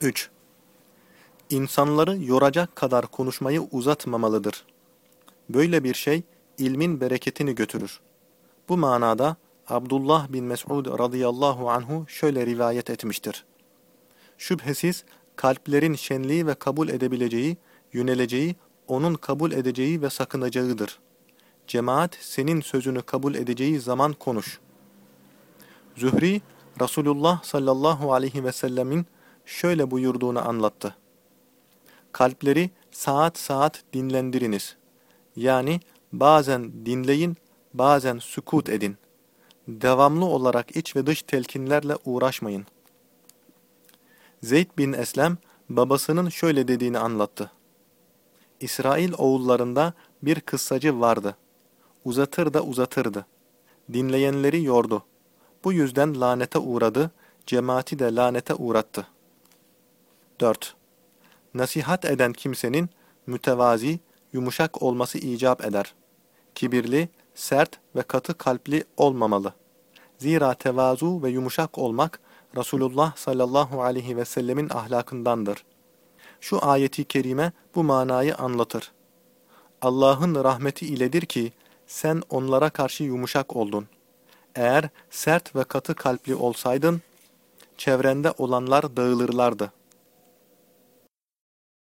3. İnsanları yoracak kadar konuşmayı uzatmamalıdır. Böyle bir şey ilmin bereketini götürür. Bu manada Abdullah bin Mes'ud radıyallahu anhu şöyle rivayet etmiştir. Şüphesiz kalplerin şenliği ve kabul edebileceği, yöneleceği, onun kabul edeceği ve sakınacağıdır. Cemaat senin sözünü kabul edeceği zaman konuş. Zühri, Resulullah sallallahu aleyhi ve sellemin şöyle buyurduğunu anlattı. Kalpleri saat saat dinlendiriniz. Yani bazen dinleyin, bazen sükut edin. Devamlı olarak iç ve dış telkinlerle uğraşmayın. Zeyd bin Eslem babasının şöyle dediğini anlattı. İsrail oğullarında bir kıssacı vardı. Uzatır da uzatırdı. Dinleyenleri yordu. Bu yüzden lanete uğradı, cemaati de lanete uğrattı. 4. Nasihat eden kimsenin mütevazi, yumuşak olması icap eder. Kibirli, sert ve katı kalpli olmamalı. Zira tevazu ve yumuşak olmak Resulullah sallallahu aleyhi ve sellemin ahlakındandır. Şu ayeti kerime bu manayı anlatır. Allah'ın rahmeti iledir ki sen onlara karşı yumuşak oldun. Eğer sert ve katı kalpli olsaydın, çevrende olanlar dağılırlardı.